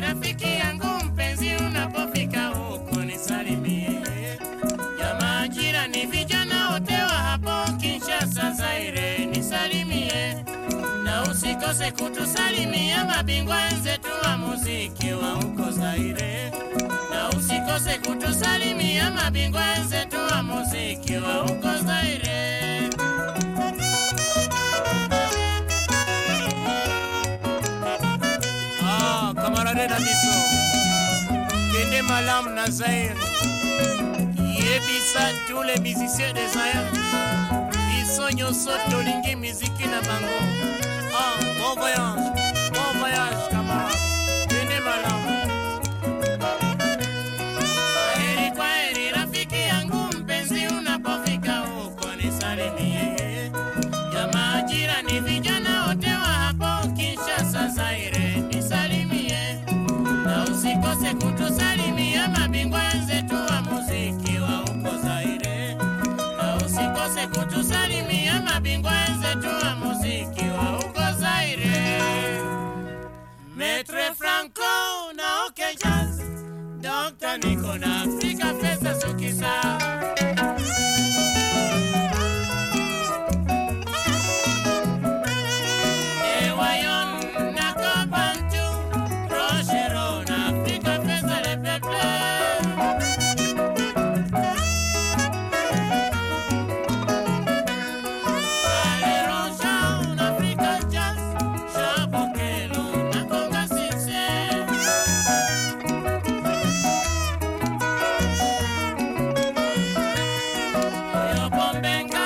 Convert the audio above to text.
Rafiki yangu nisalimie. Vijana hapo Zaire, na kutusalimia mabingwa wenzetu wa muziki wa huko Zaire, na usikose kutusalimia mabingwa wenzetu wa muziki wa huko Ah, camarade na biso kende malamu na Zaire. Yebisa tous les musiciens de Zaire. Biso nyonso tolingi miziki na bango. Ah, bon voyage na usikose kutusalimia mabingwa wenzetu wa muziki wa huko Zaire. Na usikose kutusalimia mabingwa wenzetu wa muziki wa huko Zaire. Metre Franco na Dr. Jumping